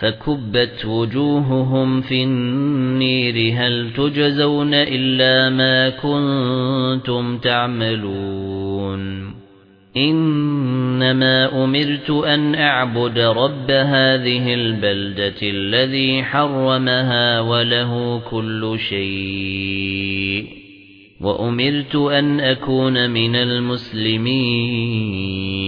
فَكُبَّتْ وُجُوهُهُمْ فِي النِّيرِ هَلْ تُجْزَوْنَ إِلَّا مَا كُنتُمْ تَعْمَلُونَ؟ إِنَّمَا أُمِرْتُ أَنْ أَعْبُدَ رَبَّ هَذِهِ الْبَلْدَةِ الَّذِي حَرَّمَهَا وَلَهُ كُلُّ شَيْءٍ وَأُمِرْتُ أَنْ أَكُونَ مِنَ الْمُسْلِمِينَ.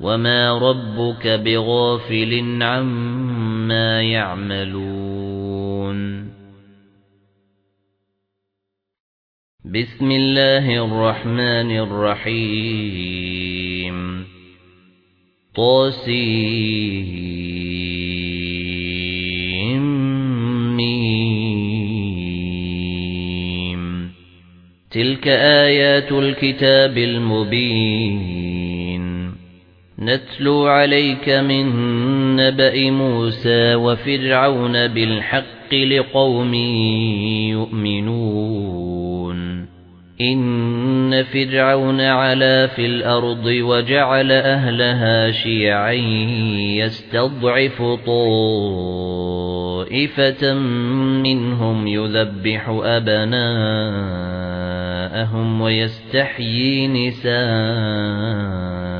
وَمَا رَبُّكَ بِغَافِلٍ عَمَّا يَعْمَلُونَ. بسم الله الرحمن الرحيم. طاسيم. تلك آيات الكتاب المبين. نتلو عليك من نبأ موسى وفرعون بالحق لقوم يؤمنون. إن فرعون علا في الأرض وجعل أهلها شيعا يستضعف طائفة منهم يذبح أبناءهم ويستحيي نساءهم.